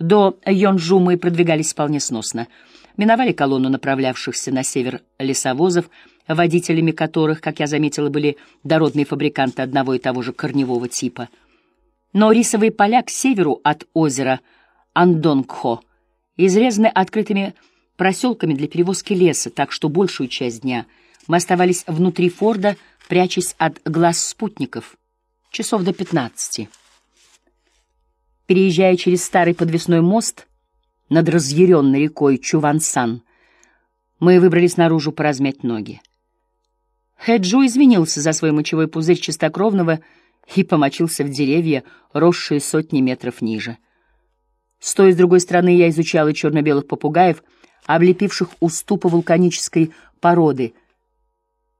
До Йонжу мы продвигались вполне сносно. Миновали колонну направлявшихся на север лесовозов, водителями которых, как я заметила, были дородные фабриканты одного и того же корневого типа. Но рисовые поля к северу от озера Андонгхо изрезаны открытыми проселками для перевозки леса, так что большую часть дня мы оставались внутри Форда, прячась от глаз спутников. Часов до пятнадцати. Переезжая через старый подвесной мост над разъяренной рекой Чувансан, мы выбрались наружу поразмять ноги. Хэджу извинился за свой мочевой пузырь чистокровного и помочился в деревья, росшие сотни метров ниже. Стоя с другой стороны, я изучала черно-белых попугаев, облепивших уступы вулканической породы,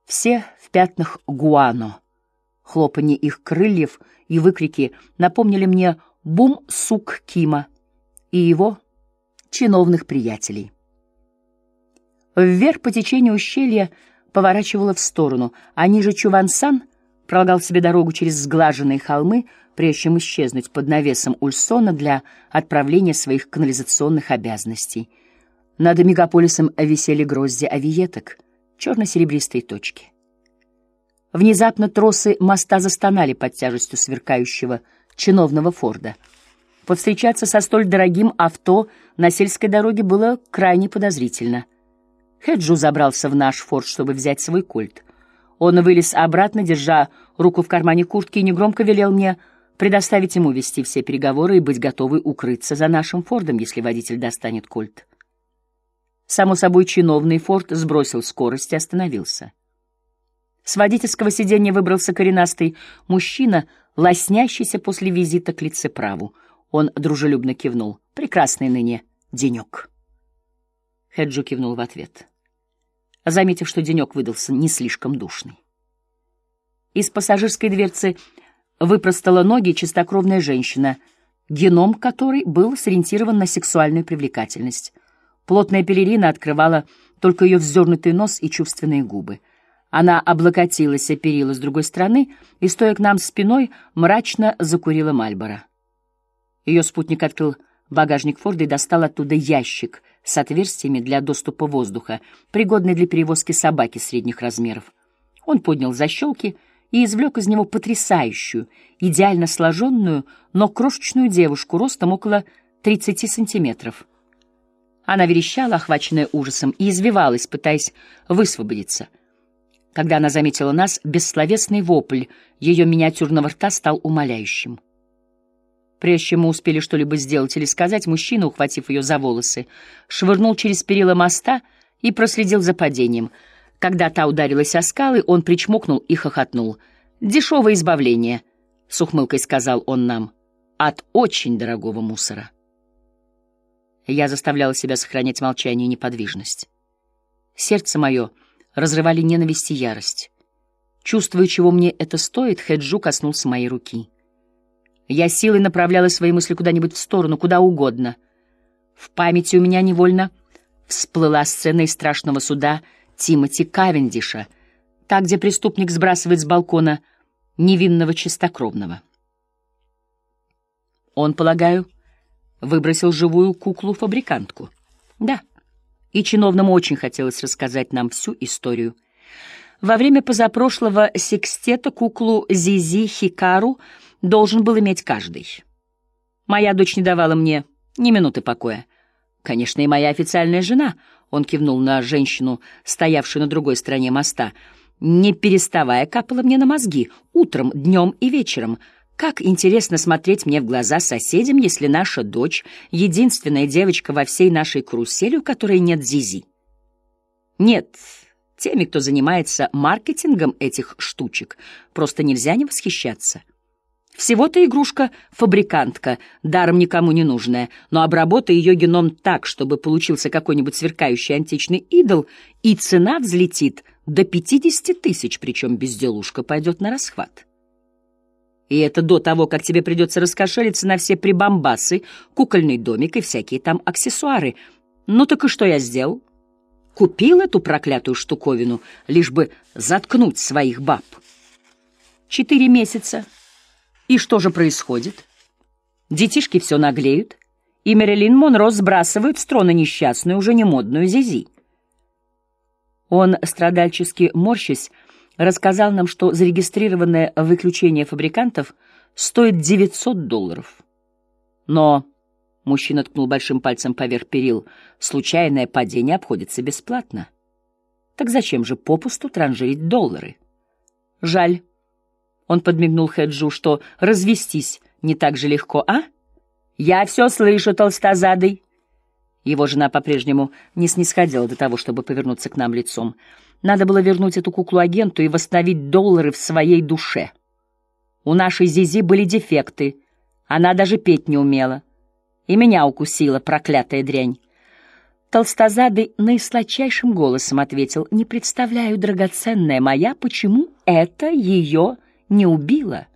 все в пятнах гуано. Хлопанье их крыльев и выкрики напомнили мне Бум-Сук Кима и его чиновных приятелей. Вверх по течению ущелья поворачивала в сторону, а ниже Чувансан пролагал себе дорогу через сглаженные холмы, прежде чем исчезнуть под навесом Ульсона для отправления своих канализационных обязанностей. Над мегаполисом висели грозди авиеток, черно-серебристые точки. Внезапно тросы моста застонали под тяжестью сверкающего чиновного Форда. Повстречаться со столь дорогим авто на сельской дороге было крайне подозрительно. Хеджу забрался в наш Форд, чтобы взять свой кольт. Он вылез обратно, держа руку в кармане куртки, и негромко велел мне предоставить ему вести все переговоры и быть готовой укрыться за нашим Фордом, если водитель достанет кольт. Само собой, чиновный Форд сбросил скорость и остановился. С водительского сиденья выбрался коренастый мужчина — лоснящийся после визита к лицеправу. Он дружелюбно кивнул. «Прекрасный ныне денек». Хеджу кивнул в ответ, заметив, что денек выдался не слишком душный. Из пассажирской дверцы выпростала ноги чистокровная женщина, геном которой был сориентирован на сексуальную привлекательность. Плотная пелерина открывала только ее вздернутый нос и чувственные губы — она облокотилась о перила с другой стороны и, стоя к нам спиной, мрачно закурила Мальбора. Ее спутник открыл багажник Форда и достал оттуда ящик с отверстиями для доступа воздуха, пригодный для перевозки собаки средних размеров. Он поднял защелки и извлек из него потрясающую, идеально сложенную, но крошечную девушку ростом около 30 сантиметров. Она верещала, охваченная ужасом, и извивалась, пытаясь высвободиться — когда она заметила нас, бессловесный вопль ее миниатюрного рта стал умоляющим. Прежде чем мы успели что-либо сделать или сказать, мужчина, ухватив ее за волосы, швырнул через перила моста и проследил за падением. Когда та ударилась о скалы, он причмокнул и хохотнул. «Дешевое избавление», — с ухмылкой сказал он нам, — «от очень дорогого мусора». Я заставляла себя сохранять молчание и неподвижность. Сердце мое — разрывали ненависть и ярость. Чувствуя, чего мне это стоит, Хэджу коснулся моей руки. Я силой направляла свои мысли куда-нибудь в сторону, куда угодно. В памяти у меня невольно всплыла сцена из страшного суда Тимоти Кавендиша, та, где преступник сбрасывает с балкона невинного чистокровного. Он, полагаю, выбросил живую куклу-фабрикантку. Да и чиновному очень хотелось рассказать нам всю историю. Во время позапрошлого секстета куклу Зизи Хикару должен был иметь каждый. Моя дочь не давала мне ни минуты покоя. Конечно, и моя официальная жена, он кивнул на женщину, стоявшую на другой стороне моста, не переставая капала мне на мозги, утром, днем и вечером — как интересно смотреть мне в глаза соседям, если наша дочь — единственная девочка во всей нашей карусели, у которой нет Зизи. Нет, теми, кто занимается маркетингом этих штучек, просто нельзя не восхищаться. Всего-то игрушка-фабрикантка, даром никому не нужная, но обработай ее геном так, чтобы получился какой-нибудь сверкающий античный идол, и цена взлетит до 50 тысяч, причем безделушка пойдет на расхват. И это до того, как тебе придется раскошелиться на все прибамбасы, кукольный домик и всякие там аксессуары. Ну так и что я сделал? Купил эту проклятую штуковину, лишь бы заткнуть своих баб. Четыре месяца. И что же происходит? Детишки все наглеют, и Мэрилин Монро сбрасывают с трона несчастную, уже не модную Зизи. Он, страдальчески морщась, рассказал нам, что зарегистрированное выключение фабрикантов стоит 900 долларов. Но, мужчина ткнул большим пальцем поверх перил, случайное падение обходится бесплатно. Так зачем же попусту транжирить доллары? Жаль. Он подмигнул Хэджу, что развестись не так же легко, а? Я все слышу, толстозадый. Его жена по-прежнему не снисходила до того, чтобы повернуться к нам лицом. Надо было вернуть эту куклу агенту и восстановить доллары в своей душе. У нашей Зизи были дефекты. Она даже петь не умела. И меня укусила проклятая дрянь. Толстозадый наисладчайшим голосом ответил, «Не представляю, драгоценная моя, почему это ее не убило?»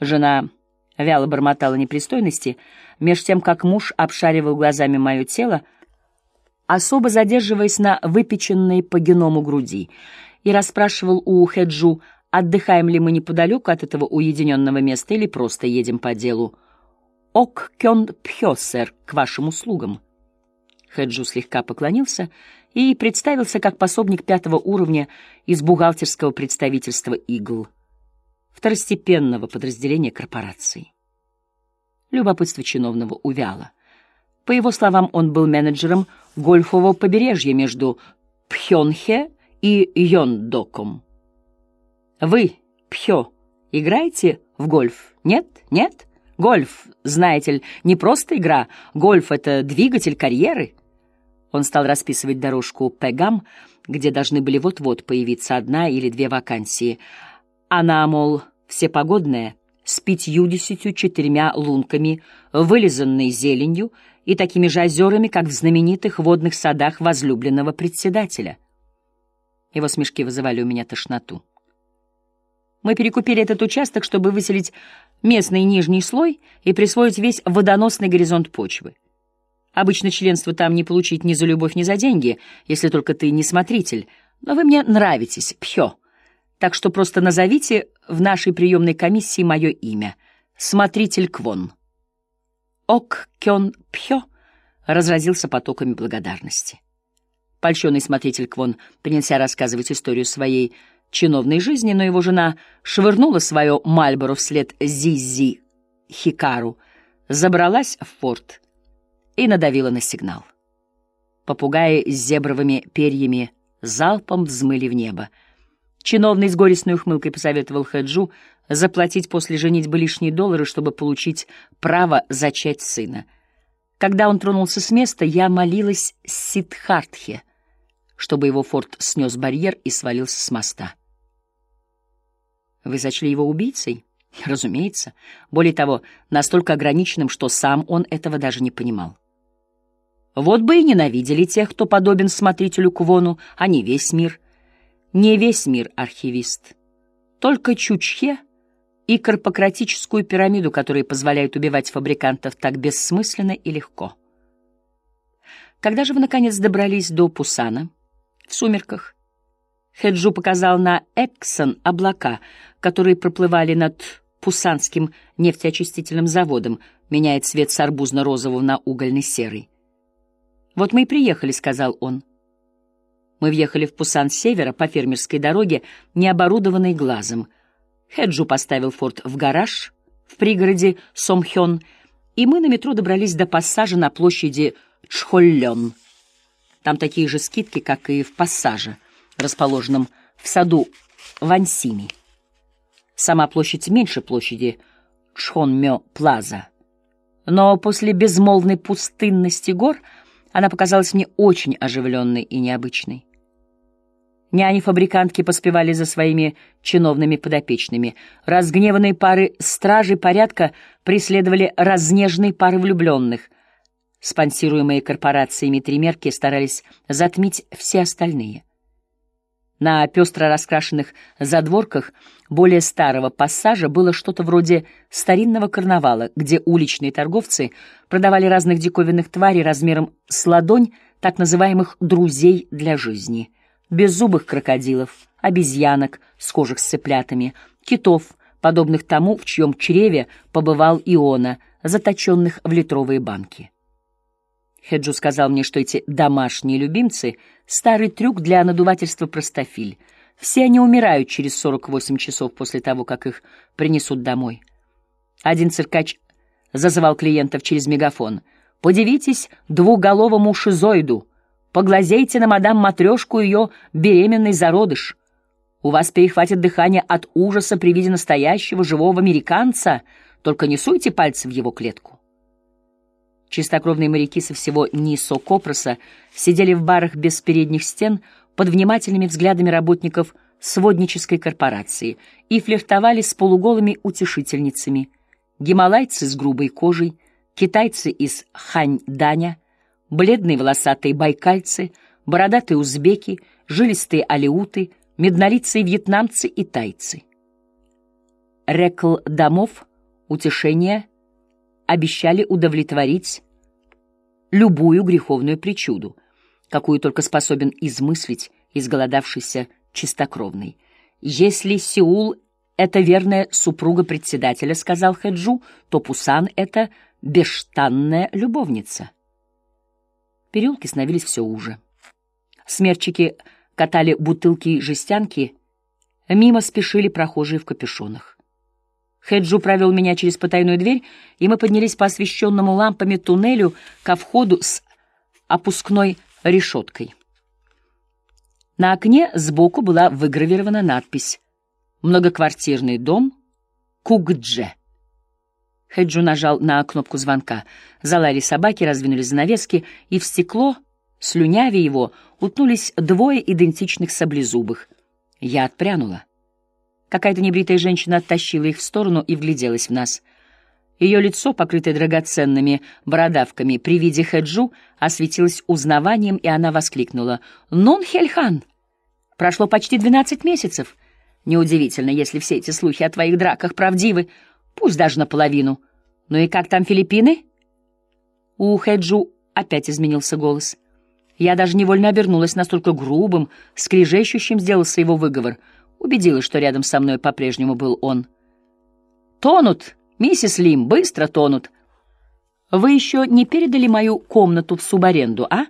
Жена вяло бормотала непристойности, меж тем, как муж обшаривал глазами мое тело, особо задерживаясь на выпеченной по геному груди, и расспрашивал у Хеджу, отдыхаем ли мы неподалеку от этого уединенного места или просто едем по делу. «Ок кён пхё, сэр, к вашим услугам». Хэджу слегка поклонился и представился как пособник пятого уровня из бухгалтерского представительства «Игл», второстепенного подразделения корпорации. Любопытство чиновного увяло. По его словам, он был менеджером гольфового побережья между Пхёнхе и Йондоком. «Вы, Пхё, играете в гольф? Нет? Нет?» Гольф, знаете ли, не просто игра. Гольф — это двигатель карьеры. Он стал расписывать дорожку Пегам, где должны были вот-вот появиться одна или две вакансии. Она, мол, всепогодная, с пятьюдесятью четырьмя лунками, вылизанной зеленью и такими же озерами, как в знаменитых водных садах возлюбленного председателя. Его смешки вызывали у меня тошноту. Мы перекупили этот участок, чтобы выселить местный нижний слой и присвоить весь водоносный горизонт почвы. Обычно членство там не получить ни за любовь, ни за деньги, если только ты не смотритель. Но вы мне нравитесь, Пхё. Так что просто назовите в нашей приемной комиссии мое имя. Смотритель Квон. Ок Кён Пхё разразился потоками благодарности. Польщенный смотритель Квон принялся рассказывать историю своей чиновной жизни, но его жена швырнула свое Мальборо вслед Зизи Хикару, забралась в форт и надавила на сигнал. Попугаи с зебровыми перьями залпом взмыли в небо. Чиновный с горестной ухмылкой посоветовал Хаджу заплатить после женитьбы лишние доллары, чтобы получить право зачать сына. Когда он тронулся с места, я молилась Сидхартхе, чтобы его форт снес барьер и свалился с моста. Вы сочли его убийцей? Разумеется. Более того, настолько ограниченным, что сам он этого даже не понимал. Вот бы и ненавидели тех, кто подобен смотрителю Квону, а не весь мир. Не весь мир, архивист. Только Чучхе и корпократическую пирамиду, которые позволяют убивать фабрикантов так бессмысленно и легко. Когда же вы, наконец, добрались до Пусана? В сумерках. Хеджу показал на Эксон облака, которые проплывали над Пусанским нефтеочистительным заводом, меняя цвет с арбузно-розового на угольно-серый. «Вот мы и приехали», — сказал он. Мы въехали в Пусан с севера по фермерской дороге, не оборудованной глазом. Хеджу поставил форт в гараж в пригороде Сомхён, и мы на метро добрались до пассажа на площади Чхоллён. Там такие же скидки, как и в пассаже, расположенном в саду Вансими. Сама площадь меньше площади Чхонмё-Плаза. Но после безмолвной пустынности гор — она показалась мне очень оживленной и необычной. Няни-фабрикантки поспевали за своими чиновными подопечными. Разгневанные пары стражей порядка преследовали разнежные пары влюбленных. Спонсируемые корпорациями тримерки старались затмить все остальные. На пестро раскрашенных задворках более старого пассажа было что-то вроде старинного карнавала, где уличные торговцы продавали разных диковинных тварей размером с ладонь, так называемых «друзей для жизни», беззубых крокодилов, обезьянок, схожих с цыплятами, китов, подобных тому, в чьем чреве побывал Иона, заточенных в литровые банки. Хеджу сказал мне, что эти домашние любимцы — старый трюк для надувательства простофиль. Все они умирают через 48 часов после того, как их принесут домой. Один циркач зазывал клиентов через мегафон. «Подивитесь двуголовому шизоиду! Поглазейте на мадам Матрешку ее беременный зародыш! У вас перехватит дыхание от ужаса при виде настоящего живого американца, только не суйте пальцы в его клетку!» Чистокровные моряки со всего Нисо Копроса сидели в барах без передних стен под внимательными взглядами работников своднической корпорации и флиртовали с полуголыми утешительницами. Гималайцы с грубой кожей, китайцы из Хань-Даня, бледные волосатые байкальцы, бородатые узбеки, жилистые алеуты, меднолицые вьетнамцы и тайцы. Рекл домов, утешения — обещали удовлетворить любую греховную причуду, какую только способен измыслить изголодавшийся чистокровный. «Если Сеул — это верная супруга председателя, — сказал Хэджу, — то Пусан — это бештанная любовница». Переулки становились все уже. Смерчики катали бутылки и жестянки, мимо спешили прохожие в капюшонах. Хеджу провел меня через потайную дверь, и мы поднялись по освещенному лампами туннелю ко входу с опускной решеткой. На окне сбоку была выгравирована надпись «Многоквартирный дом Кугдже». Хеджу нажал на кнопку звонка. Залали собаки, раздвинули занавески, и в стекло, слюняве его, утнулись двое идентичных саблезубых. Я отпрянула. Какая-то небритая женщина оттащила их в сторону и вгляделась в нас. Ее лицо, покрытое драгоценными бородавками, при виде Хэджу осветилось узнаванием, и она воскликнула. «Нун Хельхан! Прошло почти двенадцать месяцев. Неудивительно, если все эти слухи о твоих драках правдивы, пусть даже наполовину. Ну и как там Филиппины?» У Хэджу опять изменился голос. Я даже невольно обернулась настолько грубым, скрижещущим сделался его выговор — Убедилась, что рядом со мной по-прежнему был он. «Тонут, миссис Лим, быстро тонут. Вы еще не передали мою комнату в субаренду, а?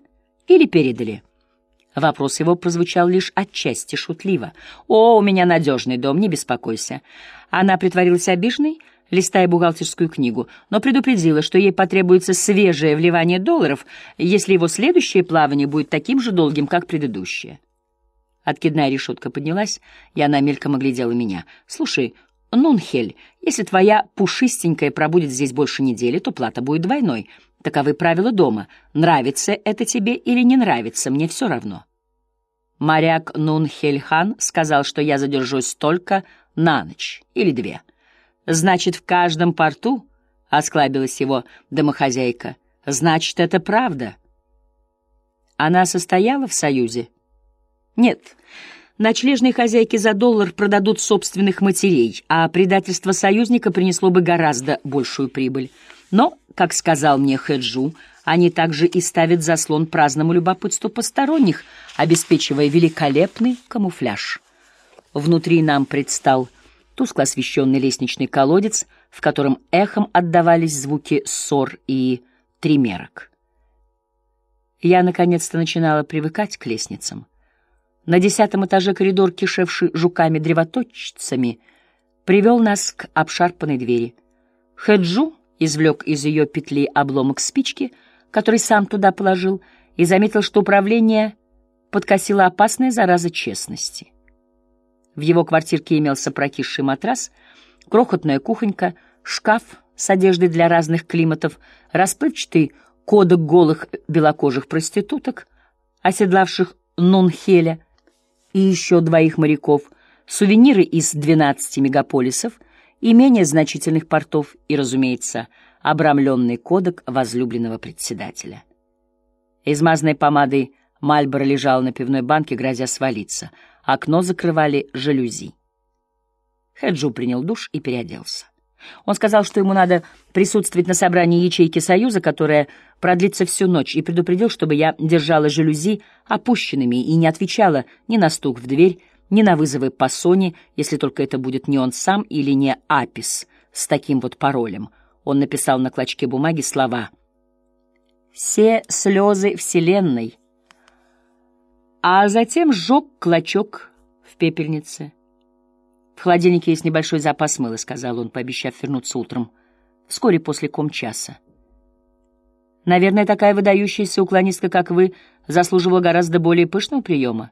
Или передали?» Вопрос его прозвучал лишь отчасти шутливо. «О, у меня надежный дом, не беспокойся». Она притворилась обиженной, листая бухгалтерскую книгу, но предупредила, что ей потребуется свежее вливание долларов, если его следующее плавание будет таким же долгим, как предыдущее. Откидная решетка поднялась, и она мельком оглядела меня. «Слушай, Нунхель, если твоя пушистенькая пробудет здесь больше недели, то плата будет двойной. Таковы правила дома. Нравится это тебе или не нравится, мне все равно». Моряк Нунхельхан сказал, что я задержусь только на ночь или две. «Значит, в каждом порту?» — осклабилась его домохозяйка. «Значит, это правда». Она состояла в союзе? Нет, ночлежные хозяйки за доллар продадут собственных матерей, а предательство союзника принесло бы гораздо большую прибыль. Но, как сказал мне Хэджу, они также и ставят заслон праздному любопытству посторонних, обеспечивая великолепный камуфляж. Внутри нам предстал тускло освещенный лестничный колодец, в котором эхом отдавались звуки ссор и тримерок. Я наконец-то начинала привыкать к лестницам. На десятом этаже коридор, кишевший жуками-древоточцами, привел нас к обшарпанной двери. Хэджу извлек из ее петли обломок спички, который сам туда положил, и заметил, что управление подкосило опасная зараза честности. В его квартирке имелся прокисший матрас, крохотная кухонька, шкаф с одеждой для разных климатов, расплывчатый кодек голых белокожих проституток, оседлавших Нунхеля, и еще двоих моряков, сувениры из 12 мегаполисов и менее значительных портов и, разумеется, обрамленный кодек возлюбленного председателя. Измазанной помадой Мальборо лежал на пивной банке, грозя свалиться. Окно закрывали жалюзи. Хэджу принял душ и переоделся. Он сказал, что ему надо присутствовать на собрании ячейки Союза, которое продлится всю ночь, и предупредил, чтобы я держала жалюзи опущенными и не отвечала ни на стук в дверь, ни на вызовы по Соне, если только это будет не он сам или не Апис с таким вот паролем. Он написал на клочке бумаги слова «Все слезы Вселенной», а затем сжег клочок в пепельнице. «В холодильнике есть небольшой запас мыла», — сказал он, пообещав вернуться утром, вскоре после комчаса. «Наверное, такая выдающаяся уклонистка, как вы, заслуживала гораздо более пышного приема.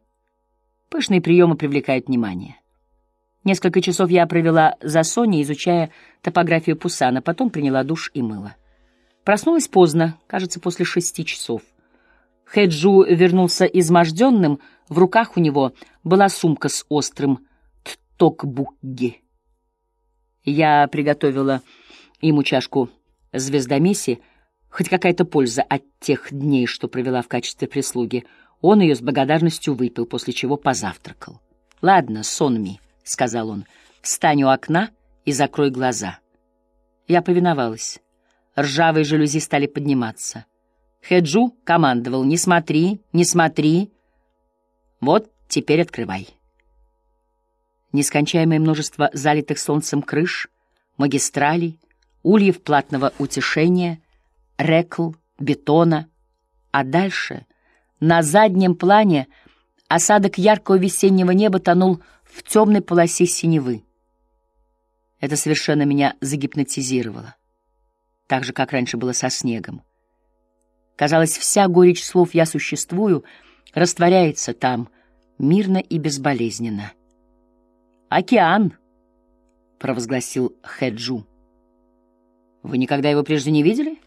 Пышные приемы привлекают внимание». Несколько часов я провела за Соней, изучая топографию Пусана, потом приняла душ и мыло. Проснулась поздно, кажется, после шести часов. Хэджу вернулся изможденным, в руках у него была сумка с острым токбугги. Я приготовила ему чашку звездомеси, хоть какая-то польза от тех дней, что провела в качестве прислуги. Он ее с благодарностью выпил, после чего позавтракал. «Ладно, Сонми», — сказал он, — «встань у окна и закрой глаза». Я повиновалась. Ржавые жалюзи стали подниматься. Хеджу командовал «Не смотри, не смотри». «Вот, теперь открывай». Нескончаемое множество залитых солнцем крыш, магистралей, ульев платного утешения, рекл, бетона, а дальше, на заднем плане, осадок яркого весеннего неба тонул в темной полосе синевы. Это совершенно меня загипнотизировало, так же, как раньше было со снегом. Казалось, вся горечь слов «я существую» растворяется там, мирно и безболезненно. «Океан!» — провозгласил Хэджу. «Вы никогда его прежде не видели?»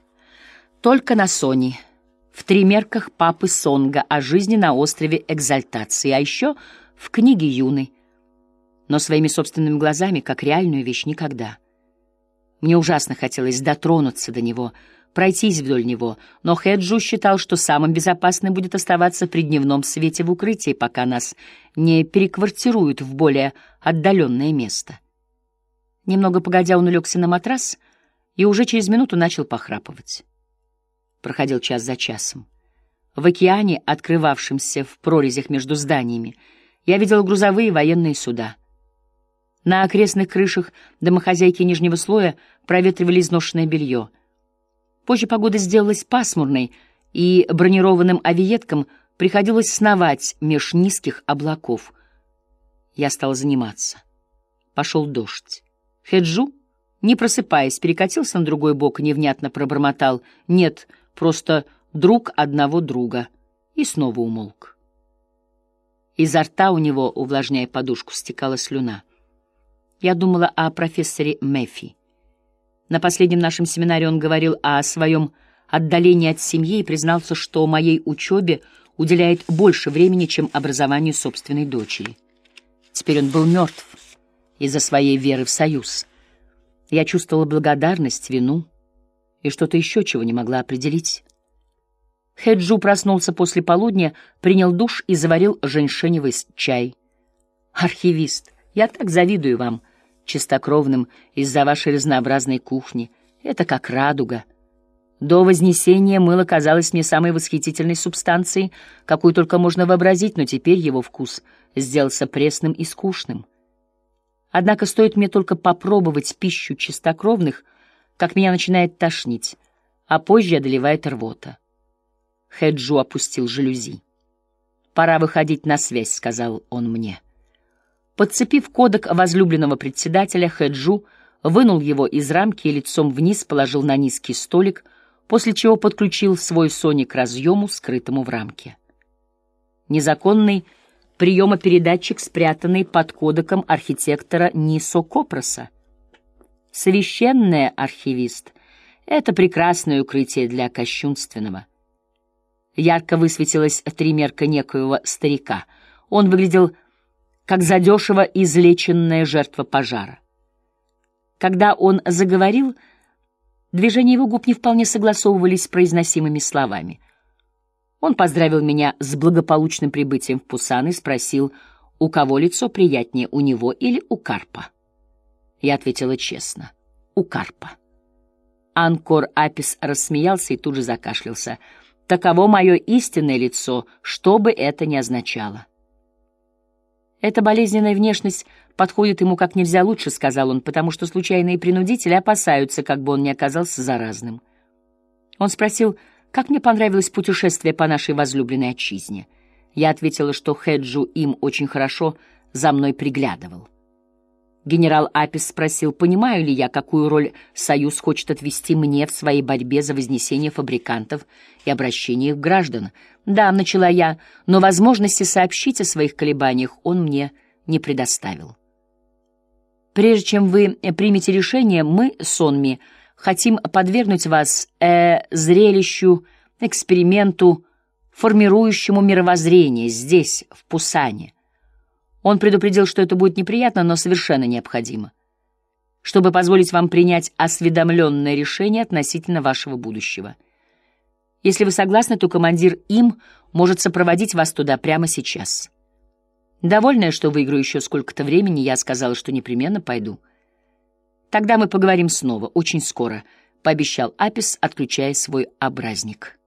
«Только на Сони, в тримерках папы Сонга о жизни на острове Экзальтации, а еще в книге Юны, но своими собственными глазами, как реальную вещь, никогда. Мне ужасно хотелось дотронуться до него, пройтись вдоль него, но Хэджу считал, что самым безопасным будет оставаться при дневном свете в укрытии, пока нас не переквартируют в более отдаленное место. Немного погодя, он улегся на матрас и уже через минуту начал похрапывать. Проходил час за часом. В океане, открывавшемся в прорезях между зданиями, я видел грузовые военные суда — на окрестных крышах домохозяйки нижнего слоя проветривали изношенное белье. Позже погода сделалась пасмурной, и бронированным авиеткам приходилось сновать меж низких облаков. Я стал заниматься. Пошел дождь. Хеджу, не просыпаясь, перекатился на другой бок и невнятно пробормотал «Нет, просто друг одного друга» и снова умолк. Изо рта у него, увлажняя подушку, стекала слюна. Я думала о профессоре Мэффи. На последнем нашем семинаре он говорил о своем отдалении от семьи и признался, что моей учебе уделяет больше времени, чем образованию собственной дочери. Теперь он был мертв из-за своей веры в союз. Я чувствовала благодарность, вину и что-то еще, чего не могла определить. Хэджу проснулся после полудня, принял душ и заварил женьшеневый чай. «Архивист, я так завидую вам», чистокровным из-за вашей разнообразной кухни. Это как радуга. До Вознесения мыло казалось мне самой восхитительной субстанцией, какую только можно вообразить, но теперь его вкус сделался пресным и скучным. Однако стоит мне только попробовать пищу чистокровных, как меня начинает тошнить, а позже одолевает рвота. Хэджу опустил жалюзи. «Пора выходить на связь», — сказал он мне. Подцепив кодек возлюбленного председателя, Хэджу вынул его из рамки и лицом вниз положил на низкий столик, после чего подключил свой Сони к разъему, скрытому в рамке. Незаконный приемопередатчик, спрятанный под кодеком архитектора Нисо Копроса. Священный архивист — это прекрасное укрытие для кощунственного. Ярко высветилась тримерка некоего старика. Он выглядел как задешево излеченная жертва пожара. Когда он заговорил, движения его губ не вполне согласовывались с произносимыми словами. Он поздравил меня с благополучным прибытием в Пусан и спросил, у кого лицо приятнее, у него или у Карпа. Я ответила честно, у Карпа. Анкор Апис рассмеялся и тут же закашлялся. Таково мое истинное лицо, что бы это ни означало. Эта болезненная внешность подходит ему как нельзя лучше, сказал он, потому что случайные принудители опасаются, как бы он не оказался заразным. Он спросил, как мне понравилось путешествие по нашей возлюбленной отчизне. Я ответила, что Хеджу им очень хорошо за мной приглядывал. Генерал Апис спросил, понимаю ли я, какую роль Союз хочет отвести мне в своей борьбе за вознесение фабрикантов и обращение их граждан. Да, начала я, но возможности сообщить о своих колебаниях он мне не предоставил. Прежде чем вы примете решение, мы, Сонми, хотим подвергнуть вас э, зрелищу, эксперименту, формирующему мировоззрение здесь, в Пусане. Он предупредил, что это будет неприятно, но совершенно необходимо, чтобы позволить вам принять осведомленное решение относительно вашего будущего. Если вы согласны, то командир им может сопроводить вас туда прямо сейчас. Довольная, что выиграю еще сколько-то времени, я сказала, что непременно пойду. Тогда мы поговорим снова, очень скоро, — пообещал Апис, отключая свой образник.